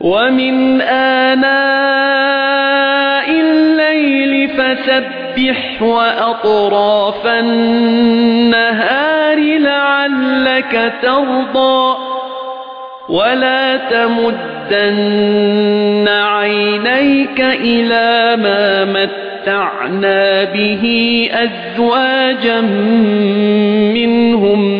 وَمِنْ آنَاءِ اللَّيْلِ فَسَبِّحْ وَأَطْرَافَ النَّهَارِ لَعَلَّكَ تَرْضَىٰ وَلَا تَمُدَّنَّ عَيْنَيْكَ إِلَى مَا مَتَّعْنَا بِهِ أَزْوَاجًا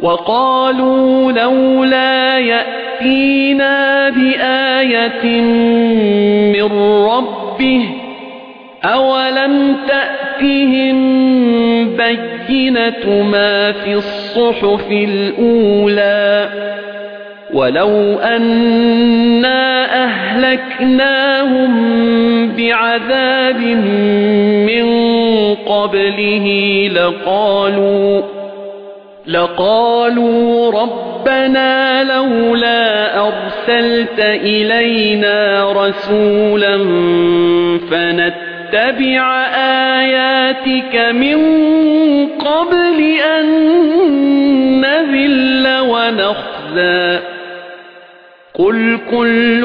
وَقَالُوا لَوْلَا يَأْتِينَا بِآيَةٍ مِّن رَّبِّهِ أَوَلَمْ تَأْتِهِم بَيِّنَةُ مَا فِي الصُّحُفِ الْأُولَى؟ وَلَوْ أَنَّا أَهْلَكْنَاهُم بِعَذَابٍ قَبْلِهِ لَقَالُوا لَقَالُوا رَبَّنَا لَوْلَا أَرْسَلْتَ إِلَيْنَا رَسُولًا فَنَتَّبِعَ آيَاتِكَ مِن قَبْلِ أَن نَّذِلَّ وَنَخْزَىٰ. قُلْ كُلٌّ